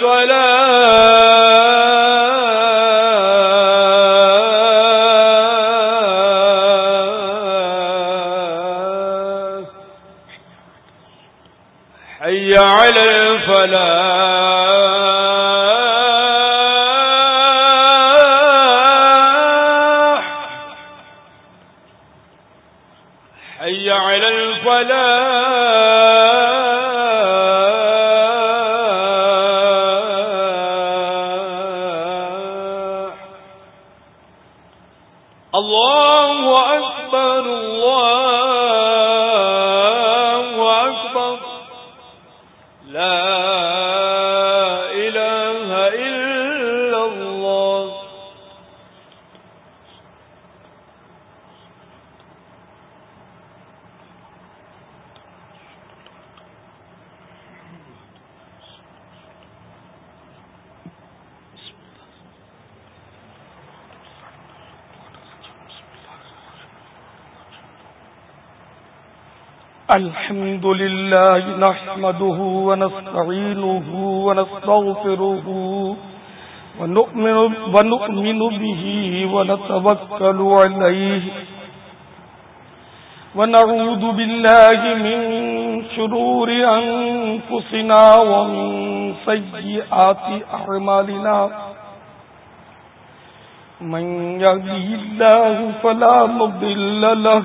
الصلاة الحمد لله نحمده ونستعينه ونستغفره ونؤمن, ونؤمن به ونتوكل عليه ونعوذ بالله من شرور أنفسنا ومن سيئات أعمالنا من يهده الله فلا مضل له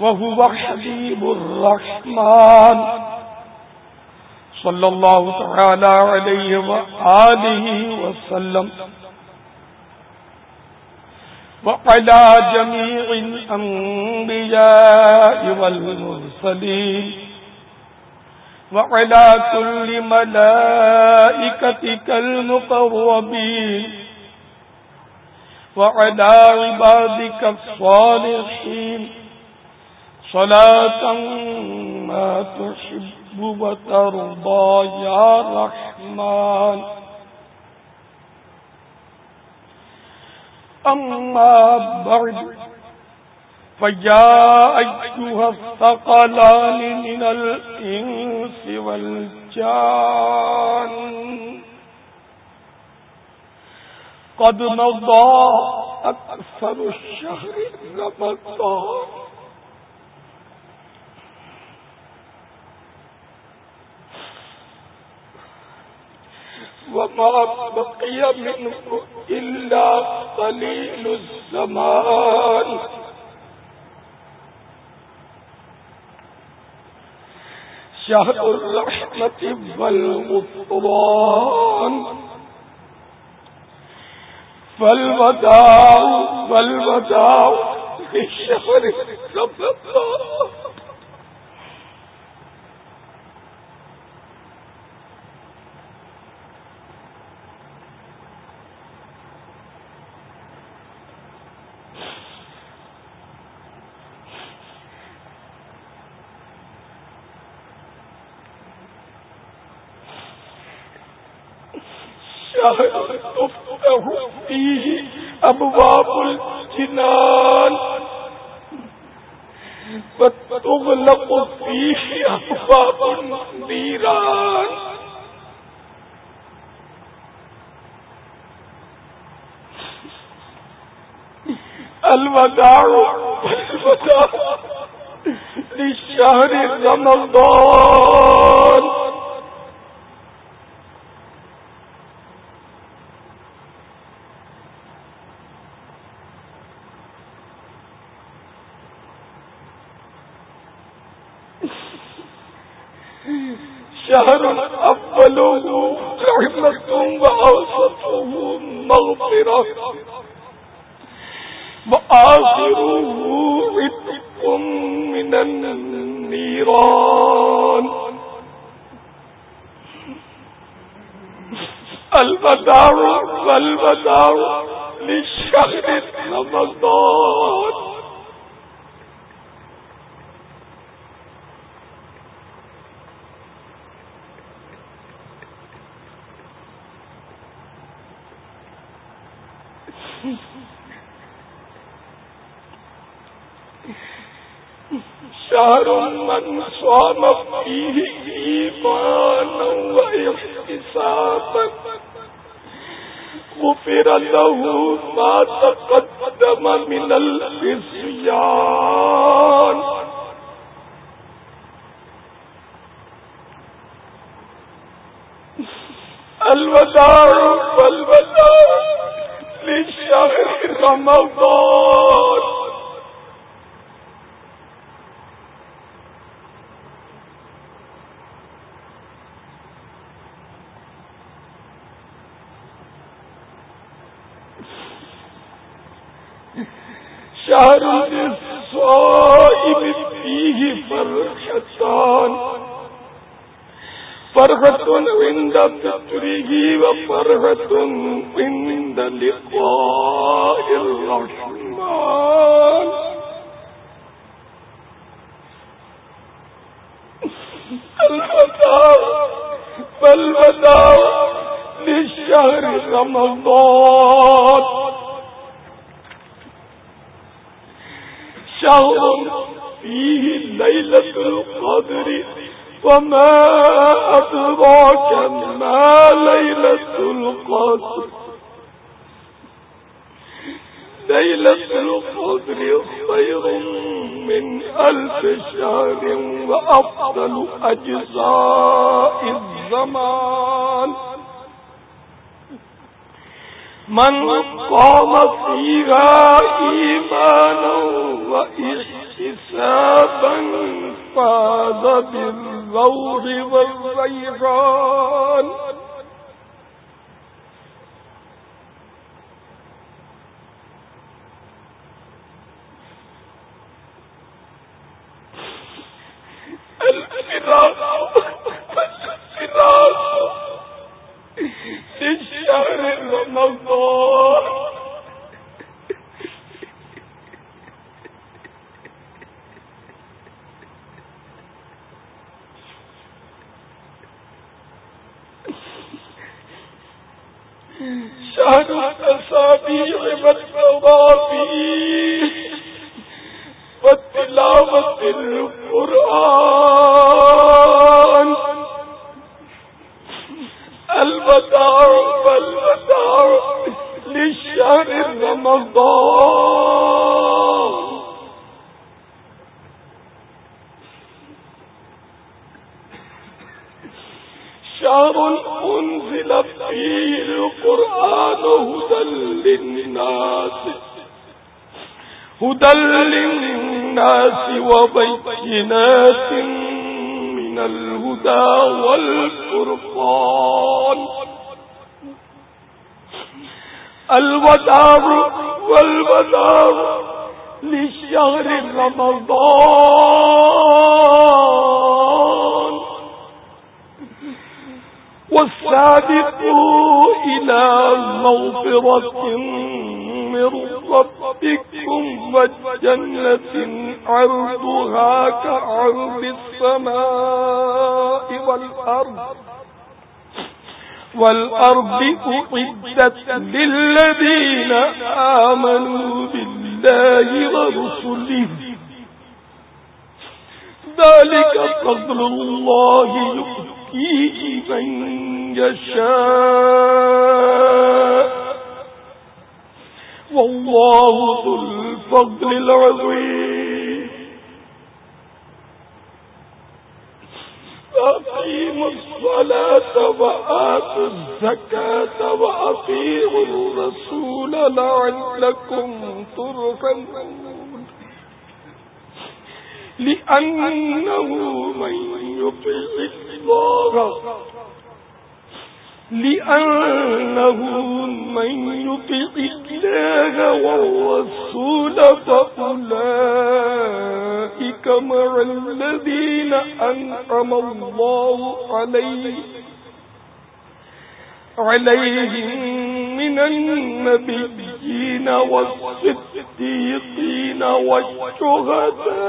وهو حبيب الرحمن. صلى الله تعالى عليه وآله وسلم. وعلى جميع الأنبياء والمرسلين. وعلى كل ملائكتك المقربين وعلى عبادك الصالحين. صلاة ما تحب وترضى يا رحمن. أما بعد، فيا أيها الثقلان من الإنس والجان. قد مضى أكثر الشهر رمضان. وما بقي منه إلا قليل الزمان شهر الرحمة والغفران فالوداع والوداع في شهر رمضان فيه أبواب الجنان وتغلق فيه أبواب النيران الوداع والوداع للشهر رمضان. شهر أفضله رحمة وأوسطه مغفرة وآخره عتق من النيران الوداع والوداع للشهر رمضان شهر من صام فيه إيمانا وإحتسابا غفر له ما تقدم من العصيان الوداع والوداع للشهر رمضان. شهر الصائم فيه فرحتان فرحة عند فطره وفرحة عند لقاء الرحمن. الفتاة رمضان. شهر فيه ليلة القدر وما أدراك ما ليلة القدر۔ ليلة القدر خير من ألف شهر وأفضل أجزاء الزمان۔ من قام فيها إيمانا وإحسابا فاز بالروح والريحان هدى من الهدى والفرقان الوداع والوداع لشهر رمضان والسابقوا إلى مغفرة من ربكم وجنة عرضها كعرض السماء والأرض والأرض أعدت للذين آمنوا بالله ورسله. ذلك فضل الله يؤتيه من يشاء. والله ذو الفضل العظيم. أقيموا الصلاة وآتوا الزكاة وأطيعوا الرسول لعلكم ترحمون. لأنه من يطع الله لأنه من يطع الله والرسول فأولئك مع الذين أنعم الله عليه عليهم من النبيين والصديقين والشهداء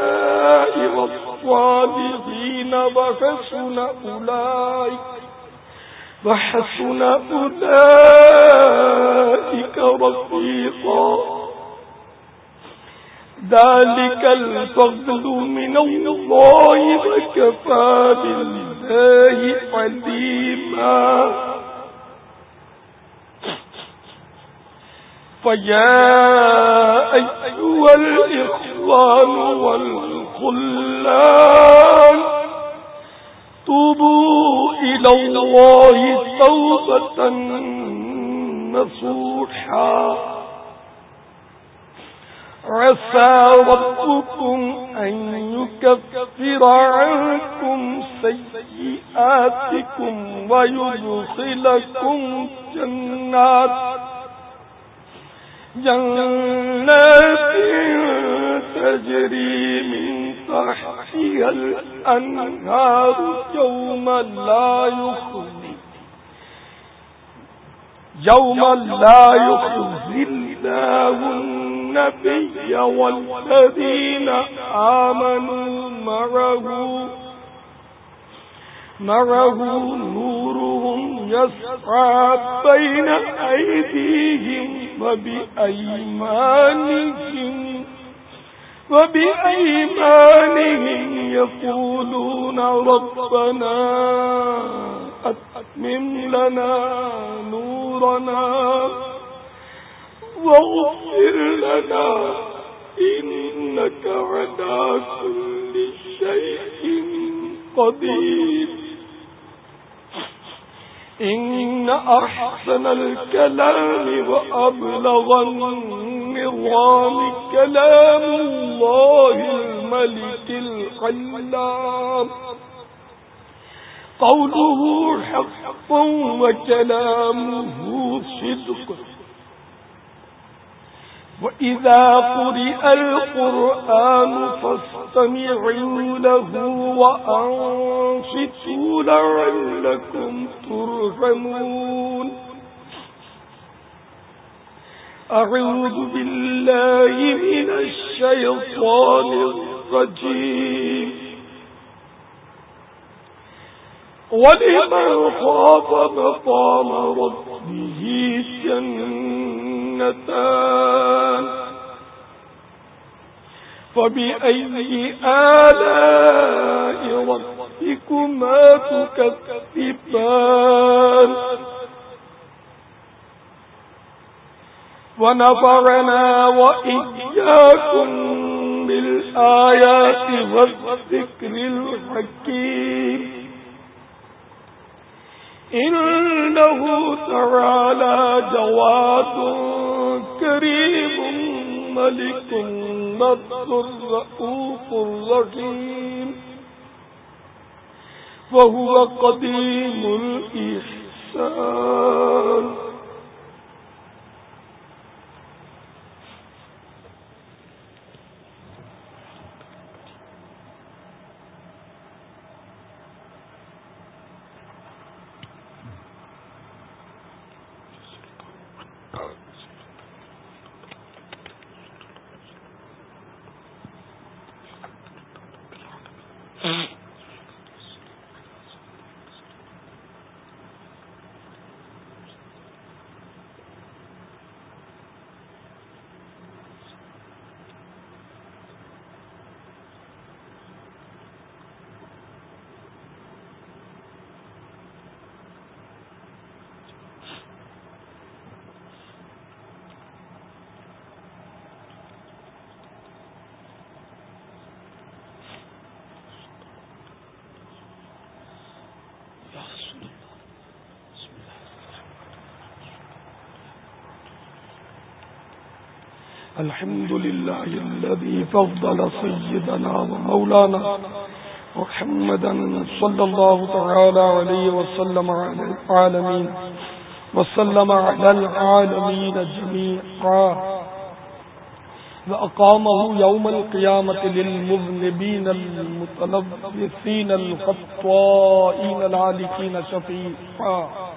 والصالحين وحسن أولئك وحسن أولئك رفيقا. ذلك الفضل من الله وكفى بالله عليما فيا أيها الإخوان والخلان توبوا إلى الله توبة نصوحا. عسى ربكم أن يكفر عنكم سيئاتكم ويدخلكم جنات. جنات تجري من تحتها الأنهار يوم لا يخزي. يوم لا يخزي الله النبي والذين آمنوا معه. معه نورهم يسعى بين أيديهم وبأيمانهم. وبأيمانهم يقولون ربنا أتمم لنا نورنا واغفر لنا إنك على كل شيء قدير. إن أحسن الكلام وأبلغ النظام كلام الله الملك الحلام قوله حق وكلامه صدق. وإذا قرئ القرآن فاستمعوا له وأنصتوا لعلكم ترحمون أعوذ بالله من الشيطان الرجيم ولمن خاف مقام ربه جنتان فبأي آلاء ربكما تكذبان ونفعنا وإياكم بالآيات والذكر الحكيم إنه تعالى جواد كريم ملك نصر رؤوف رحيم. وهو قديم الإحسان. الحمد لله الذي فضل سيدنا ومولانا محمدا صلى الله تعالى عليه وسلم على العالمين وسلم على العالمين جميعا. وأقامه يوم القيامة للمذنبين المتلبثين الخطائين العالكين شفيعا.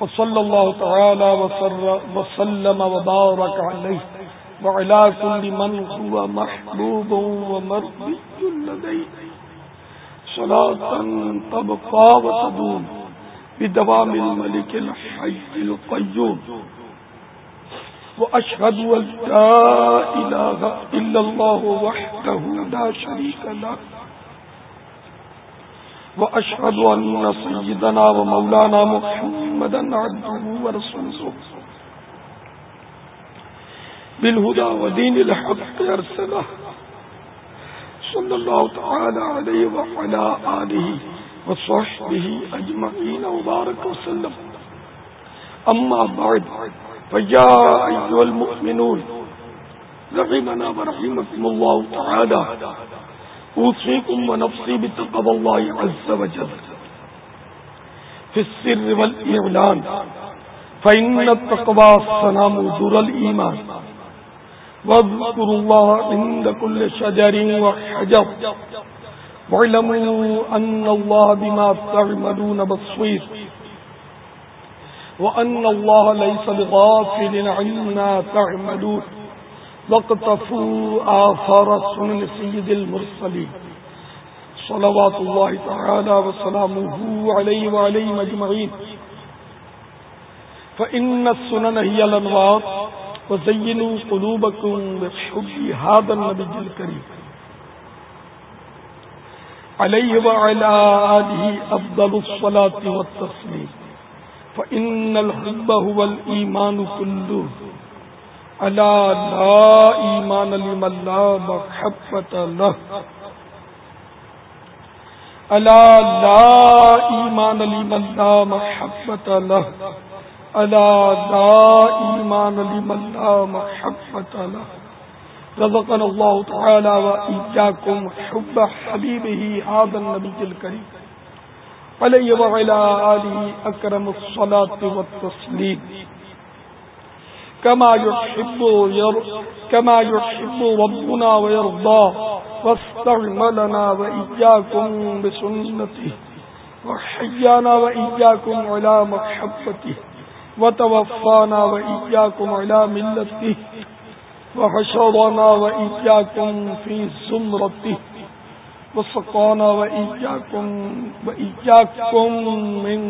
فصلى الله تعالى وسلم وبارك عليه وعلى كل من هو محبوب ومرضي لديه. صلاة تبقى وتدوم بدوام الملك الحي القيوم. وأشهد أن لا إله إلا الله وحده لا شريك له. وأشهد أن سيدنا ومولانا محمدا عبده ورسوله. بالهدى ودين الحق أرسله. صلى الله تعالى عليه وعلى آله وصحبه أجمعين وبارك وسلم. أما بعد، فيا أيها المؤمنون رحمنا ورحمكم الله تعالى. أوصيكم ونفسي بتقوى الله عز وجل. في السر والإعلان، فإن التقوى سنام در الإيمان. واذكروا الله عند كل شجر وحجر. واعلموا أن الله بما تعملون بصير. وأن الله ليس بغافل عما تعملون. وقتفوا آثار سنن سيد المرسلين. صلوات الله تعالى وسلامه عليه وعليه مجمعين فإن السنن هي الأنوار وزينوا قلوبكم بحب هذا النبي الكريم. عليه وعلى آله أفضل الصلاة والتسليم. فإن الحب هو الإيمان كله. ألا لا إيمان لمن لا محبة له. ألا لا إيمان لمن لا محبة له. ألا لا إيمان لمن لا محبة له. رزقنا الله تعالى وإياكم حب حبيبه هذا النبي الكريم. عليه وعلى آله أكرم الصلاة والتسليم. كما يحب ير كما يحب ربنا ويرضى. واستعملنا وإياكم بسنته. وحيانا وإياكم على محبته وتوفانا وإياكم على ملته. وحشرنا وإياكم في زمرته. وسقانا وإياكم وإياكم من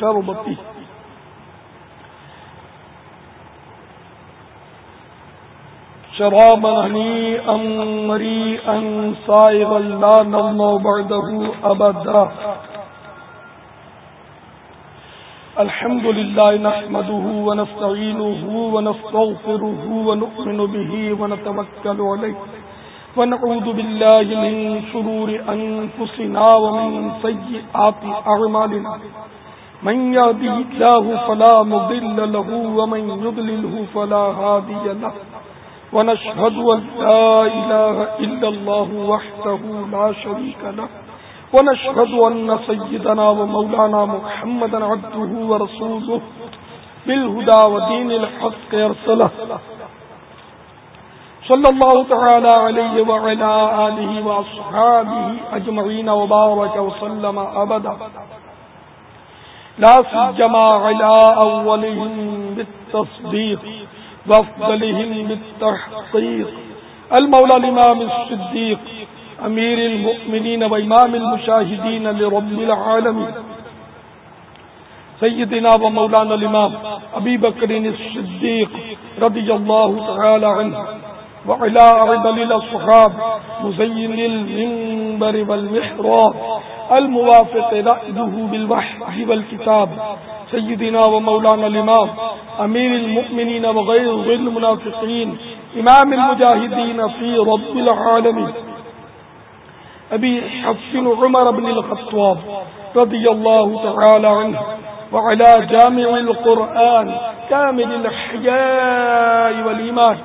شربته. شرابا هنيئا مريئا صائغا لا نظمى بعده أبدا الحمد لله نحمده ونستعينه ونستغفره ونؤمن به ونتوكل عليه ونعوذ بالله من شرور أنفسنا ومن سيئات أعمالنا من يهده الله فلا مضل له ومن يضلله فلا هادي له. ونشهد أن لا إله إلا الله وحده لا شريك له، ونشهد أن سيدنا ومولانا محمدا عبده ورسوله بالهدى ودين الحق يرسله صلى الله تعالى عليه وعلى آله وأصحابه أجمعين وبارك وسلم أبدا. لا سجما على أولهم بالتصديق. وافضلهم بالتحقيق. المولى الإمام الصديق، أمير المؤمنين وإمام المشاهدين لرب العالمين. سيدنا ومولانا الإمام أبي بكر الصديق رضي الله تعالى عنه. وعلى عدل الأصحاب مزين المنبر والمحراب الموافق رأيه بالوحي والكتاب سيدنا ومولانا الإمام أمير المؤمنين وغير المنافقين إمام المجاهدين في رب العالمين أبي حفن عمر بن الخطواب رضي الله تعالى عنه وعلى جامع القرآن كامل الحياء والإيمان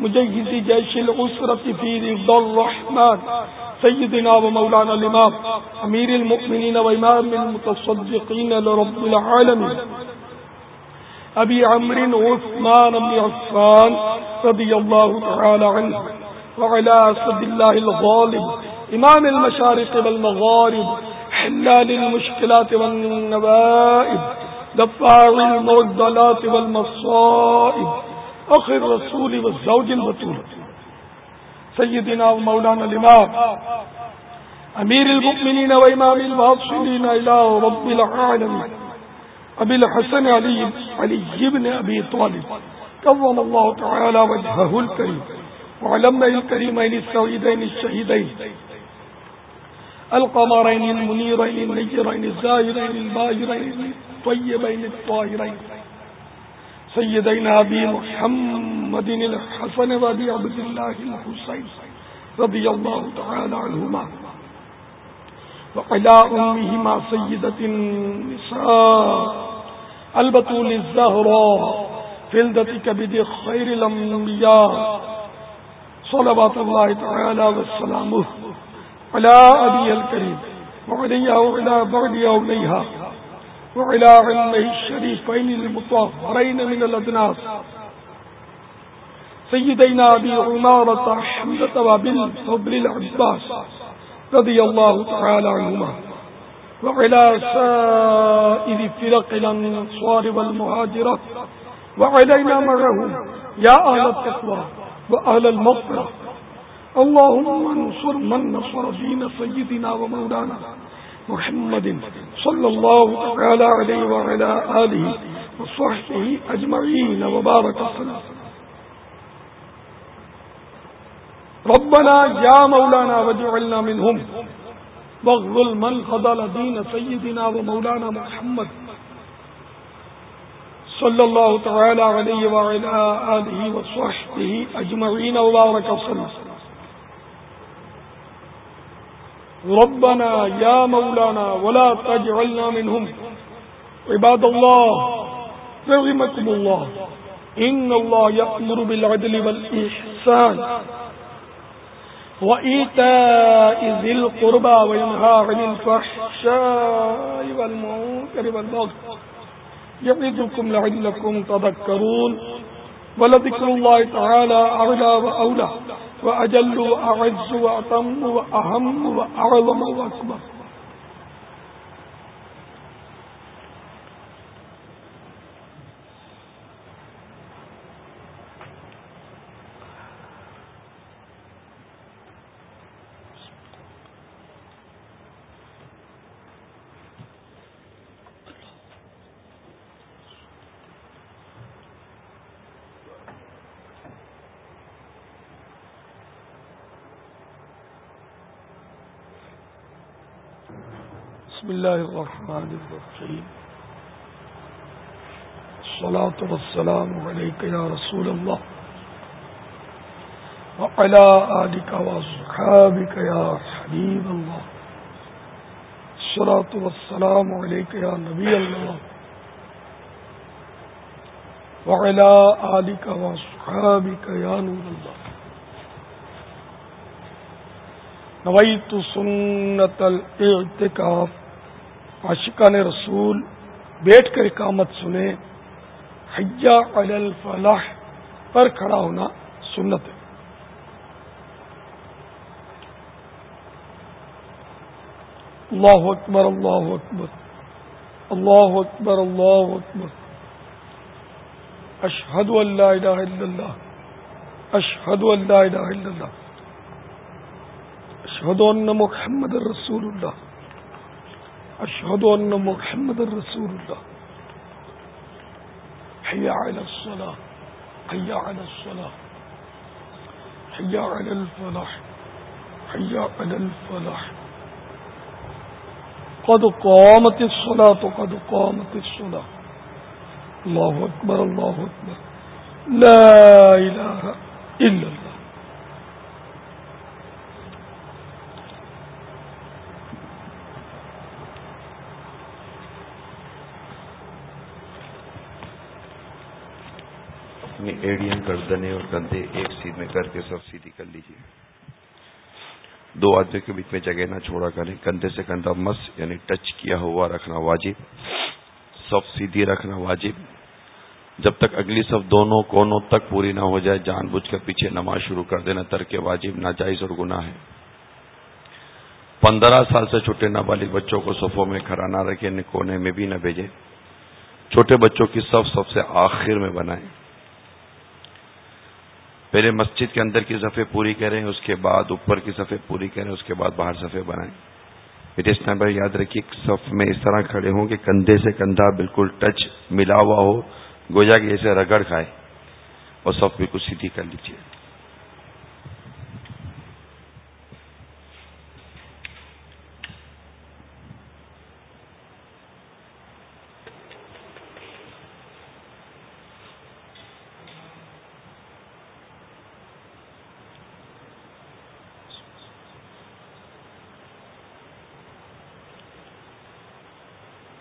مجهز جيش العسرة في رضا الرحمن، سيدنا ومولانا الإمام، أمير المؤمنين وإمام المتصدقين لرب العالمين. أبي عمر عثمان بن عفان رضي الله تعالى عنه، وعلى أسد الله الغالب إمام المشارق والمغارب، حلال المشكلات والنوائب، دفاع المعدلات والمصائب. أخي الرسول والزوج البطول. سيدنا ومولانا الإمام أمير المؤمنين وإمام الواصلين إلى رب العالمين أبي الحسن علي, علي بن أبي طالب. كرم الله تعالى وجهه الكريم وعلمنا الكريمين السعيدين الشهيدين القمرين المنيرين النجرين الزاهرين الباهرين الطيبين الطاهرين سيدنا أبي محمد الحسن وأبي عبد الله الحسين رضي الله تعالى عنهما وعلى أمهما سيدة النساء البطول الزهراء فلدة كبد خير الأنبياء صلوات الله تعالى والسلامه على أبي الكريم وعليها وعلى بعدها وليها وعلى علمه الشريفين المطهرين من الأدناس. سيدينا أبي عمارة حمدة وبالفضل العباس رضي الله تعالى عنهما. وعلى سائر فرق الأنصار والمهاجرة وعلينا معهم يا أهل التقوى وأهل المغفرة. اللهم انصر من نصر دين سيدنا ومولانا. محمد صلى الله تعالى عليه وعلى آله وصحبه أجمعين وبارك السلام ربنا يا مولانا وجعلنا منهم. واغضل من خضل دين سيدنا ومولانا محمد صلى الله تعالى عليه وعلى آله وصحبه أجمعين وبارك السلام ربنا يا مولانا ولا تجعلنا منهم. عباد الله رغمكم الله. إن الله يأمر بالعدل والإحسان. وإيتاء ذي القربى وينهى عن الفحشاء والمنكر والبغي. يعظكم لعلكم تذكرون. ولذكر الله تعالى أعلى وأولى. وأجل وأعز وأتم وأهم وأعظم وأكبر. بسم الله الرحمن الرحيم الصلاة والسلام عليك يا رسول الله وعلى آلك وصحابك يا حبيب الله الصلاة والسلام عليك يا نبي الله وعلى آلك وصحابك يا نور الله نویت سنت الاعتکاف. عاشقان رسول، بیٹھ کر اقامت سنے حیا علی الفلاح پر کھڑا ہونا سنت ہے۔ اللہ اکبر اللہ اکبر اللہ اکبر اللہ اکبر۔ اشہد اللہ الہ الا اللہ، اشہد اللہ الہ الا اللہ۔ ان محمد رسول اللہ۔ اشہد ان محمد رسول اللہ حی علی الصلاة. حی علی الصلاة. حی علی الفلاح. حی علی الفلاح. قد قامت الصلاة، قد قامت الصلاة. الله أكبر الله أكبر. لا إله إلا الله. اپنی گردنے اور کندھے ایک سیدھ میں کر کے سب سیدھی کر لیجیے دو آدمی کے بیچ میں جگہ نہ چھوڑا کریں۔ کندھے سے کندھا مس یعنی ٹچ کیا ہوا رکھنا واجب۔ سب سیدھی رکھنا واجب۔ جب تک اگلی سب دونوں کونوں تک پوری نہ ہو جائے، جان بوجھ کر پیچھے نماز شروع کر دینا ترک واجب، ناجائز اور گناہ ہے۔ پندرہ سال سے چھوٹے نابالغ بچوں کو صفوں میں کھڑا نہ رکھے، کونے میں بھی نہ بھیجے۔ چھوٹے بچوں کی سب سب سے آخر میں بنائیں۔ پہلے مسجد کے اندر کی صفحے پوری کریں، اس کے بعد اوپر کی صفحے پوری کریں، اس کے بعد باہر صفحے بنائیں۔ میرے ٹائم یاد رکھیے صف میں اس طرح کھڑے ہوں کہ کندھے سے کندھا بالکل ٹچ ملا ہوا ہو گوجا کہ جیسے رگڑ کھائے۔ اور صف بالکل سیدھی کر لیجیے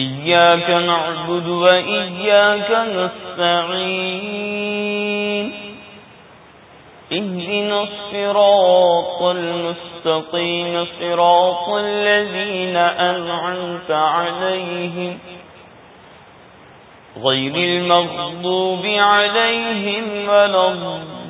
إياك نعبد وإياك نستعين اهدنا الصراط المستقيم صراط الذين أنعمت عليهم غير المغضوب عليهم ولا الضالين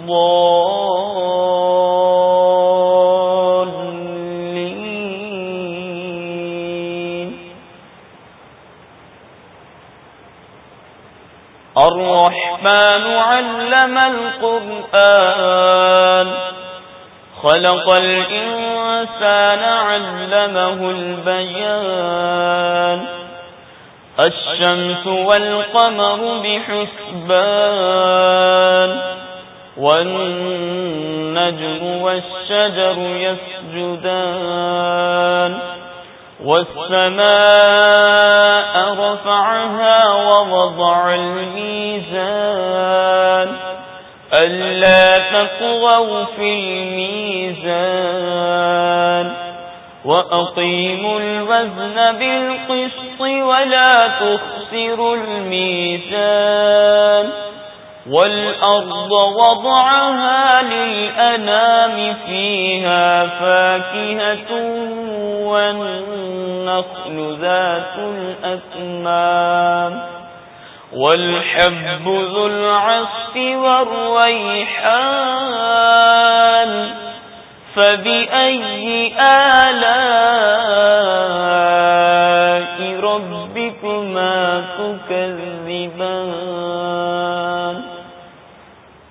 الرحمن علم القرآن. خلق الإنسان علمه البيان. الشمس والقمر بحسبان. والنجم والشجر يسجدان. والسماء رفعها ووضع الميزان ألا تقووا في الميزان وأقيموا الوزن بالقسط ولا تخسروا الميزان والأرض وضعها للأنام فيها فاكهة والنخل ذات الأكمام والحب ذو العصف والريحان فبأي آلاء ربكما تكذبان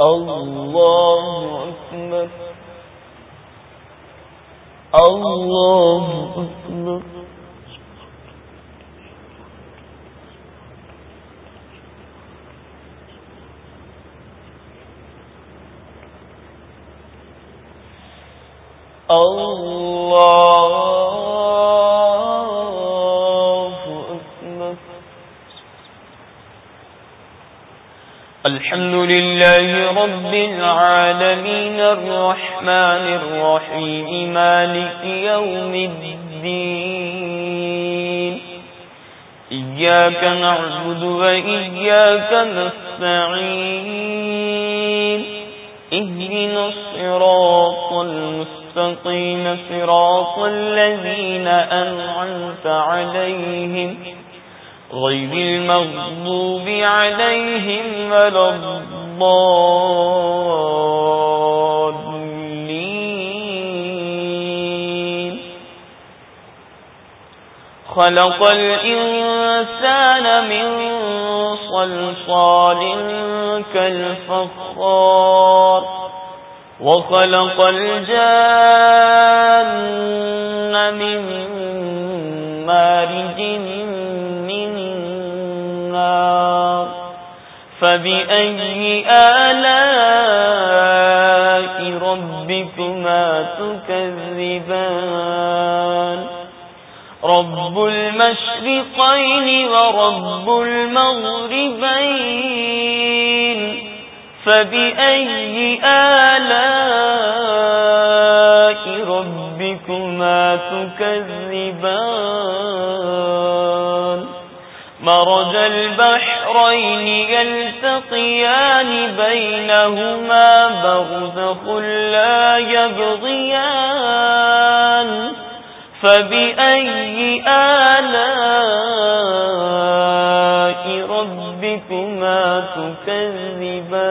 الله أكبر الله أكبر الله الحمد لله رب العالمين الرحمن الرحيم مالك يوم الدين إياك نعبد وإياك نستعين اهدنا الصراط المستقيم صراط الذين أنعمت عليهم غير المغضوب عليهم ولا الضالين خلق الإنسان من صلصال كالفخار وخلق الجان من مارج فبأي آلاء ربكما تكذبان رب المشرقين ورب المغربين فبأي آلاء ربكما تكذبان مرج البحر البحرين يلتقيان بينهما برزخ لا يبغيان فبأي آلاء ربكما تكذبان؟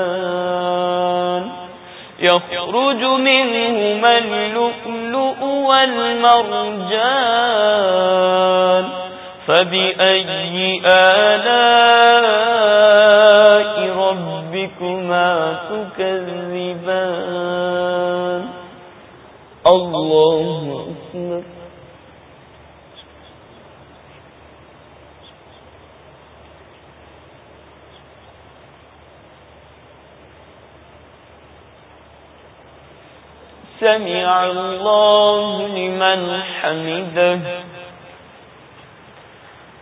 يخرج منهما اللؤلؤ والمرجان فبأي آلاء ربكما تكذبان الله أكبر سمع الله لمن حمده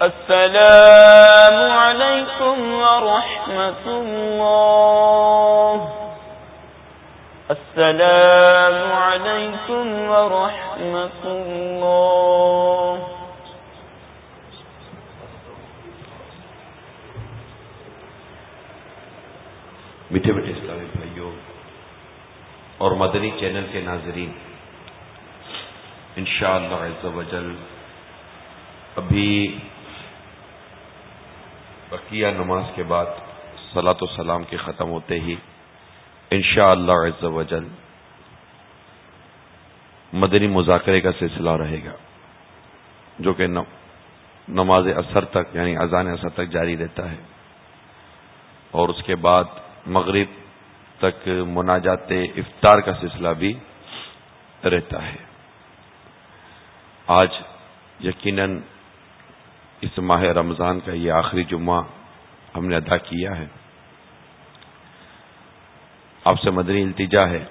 السلام عليكم ورحمة الله. السلام عليكم ورحمة الله. میٹھے میٹھے اسلامی بھائیوں اور مدنی چینل کے ناظرین، انشاءاللہ عز و جل ابھی بقیہ نماز کے بعد صلاۃ و سلام کے ختم ہوتے ہی انشاءاللہ عز و جل مدنی مذاکرے کا سلسلہ رہے گا، جو کہ نماز اثر تک یعنی اذان اثر تک جاری رہتا ہے۔ اور اس کے بعد مغرب تک مناجات افطار کا سلسلہ بھی رہتا ہے۔ آج یقیناً اس ماہ رمضان کا یہ آخری جمعہ ہم نے ادا کیا ہے۔ آپ سے مدنی التجا ہے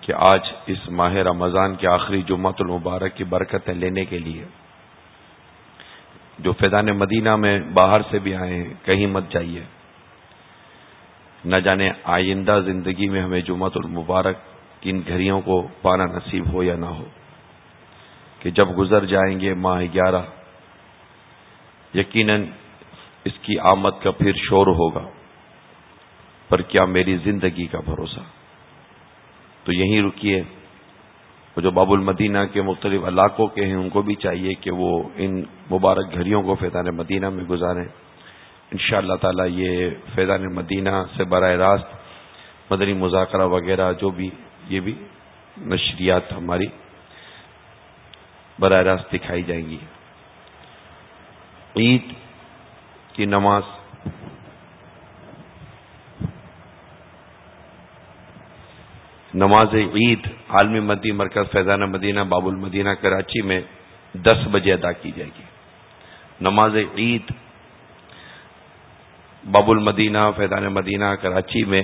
کہ آج اس ماہ رمضان کے آخری جمعہ المبارک کی برکتیں لینے کے لیے جو فیضان مدینہ میں باہر سے بھی آئے ہیں، کہیں مت جائیے۔ نہ جانے آئندہ زندگی میں ہمیں جمعت المبارک کن گھڑیوں کو پانا نصیب ہو یا نہ ہو، کہ جب گزر جائیں گے ماہ گیارہ یقیناً اس کی آمد کا پھر شور ہوگا، پر کیا میری زندگی کا بھروسہ؟ تو یہیں رکیے جو باب المدینہ کے مختلف علاقوں کے ہیں، ان کو بھی چاہیے کہ وہ ان مبارک گھڑیوں کو فیضان مدینہ میں گزاریں۔ ان شاء اللہ تعالی یہ فیضان مدینہ سے براہ راست مدنی مذاکرہ وغیرہ جو بھی، یہ بھی نشریات ہماری براہ راست دکھائی جائیں گی۔ عید کی نماز۔ نماز عید عالمی مدی مرکز فیضان مدینہ باب المدینہ کراچی میں دس بجے ادا کی جائے گی۔ نماز عید باب المدینہ فیضان مدینہ، کراچی میں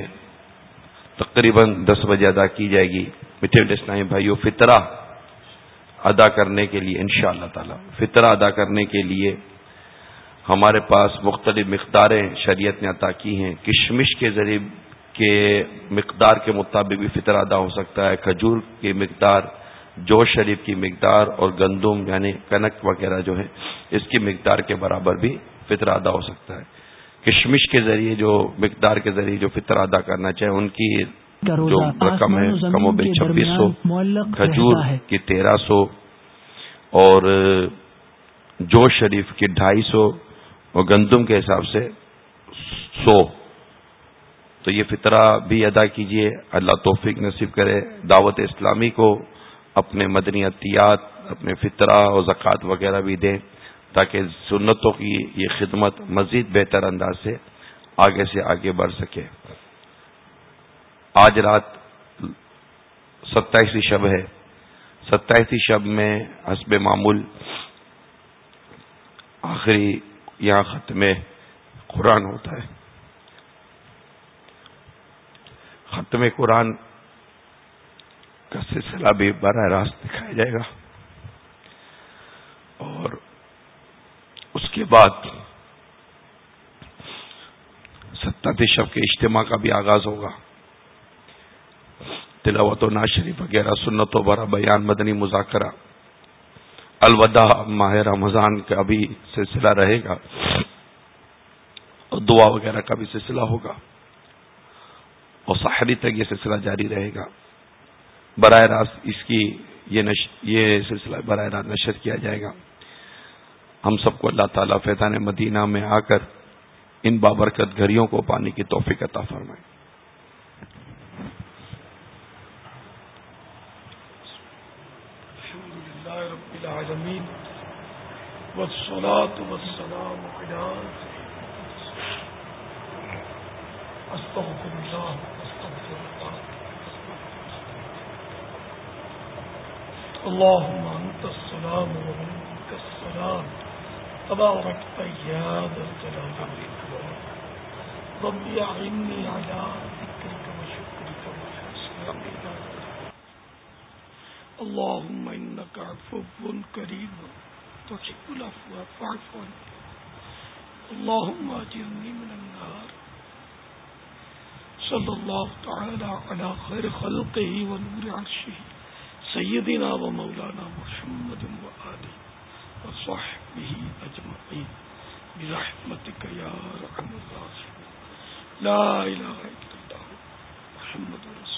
تقریباً دس بجے ادا کی جائے گی۔ میٹھے میٹھے اسلامی بھائیو، فطرہ ادا کرنے کے لیے انشاء اللہ تعالی، فطرہ ادا کرنے کے لیے ہمارے پاس مختلف مقداریں شریعت نے عطا کی ہیں۔ کشمش کے ذریعے کے مقدار کے مطابق بھی فطر ادا ہو سکتا ہے کھجور کی مقدار جوش شریف کی مقدار اور گندم یعنی کنک وغیرہ جو ہے اس کی مقدار کے برابر بھی فطر ادا ہو سکتا ہے۔ کشمش کے ذریعے جو مقدار کے ذریعے جو فطر ادا کرنا چاہے ان کی جو رقم ہے کم و بیش چھبیس سو کھجور کی تیرہ سو اور جوش شریف کی ڈھائی سو اور گندم کے حساب سے سو۔ تو یہ فطرہ بھی ادا کیجیے اللہ توفیق نصیب کرے، دعوت اسلامی کو اپنے مدنی عطیات اپنے فطرہ اور زکوٰۃ وغیرہ بھی دیں تاکہ سنتوں کی یہ خدمت مزید بہتر انداز سے آگے سے آگے بڑھ سکے۔ آج رات ستائیسویں شب ہے۔ ستائیسویں شب میں حسب معمول آخری یہاں ختم قرآن ہوتا ہے۔ ختم قرآن کا سلسلہ بھی براہ راست دکھایا جائے گا۔ اور اس کے بعد ستاتی شب کے اجتماع کا بھی آغاز ہوگا۔ تلاوت و ناشری وغیرہ، سنت و برا بیان، مدنی مذاکرہ۔ الوداع ماہ رمضان کا بھی سلسلہ رہے گا اور دعا وغیرہ کا بھی سلسلہ ہوگا اور سحری تک یہ سلسلہ جاری رہے گا براہ راست اس کی یہ نش، یہ سلسلہ براہ راست نشر کیا جائے گا ہم سب کو اللہ تعالیٰ فیضان مدینہ میں آ کر ان بابرکت گھڑیوں کو پانے کی توفیق عطا فرمائے۔ العالمين والصلاة والسلام على استغفر الله أستغفر الله اللهم أنت السلام ومنك السلام. تبارك يا ذا الجلال والإكرام. ربي أعني على ذكرك وشكرك وحسن عبادتك اللهم إنك عفو كريم تحب العفو فاعف عني اللهم أجرني من النار۔ صلى الله تعالى على خير خلقه ونور عرشه سيدنا ومولانا محمد وآله وصحبه أجمعين برحمتك يا رحم الراحمين لا إله إلا الله محمد رسول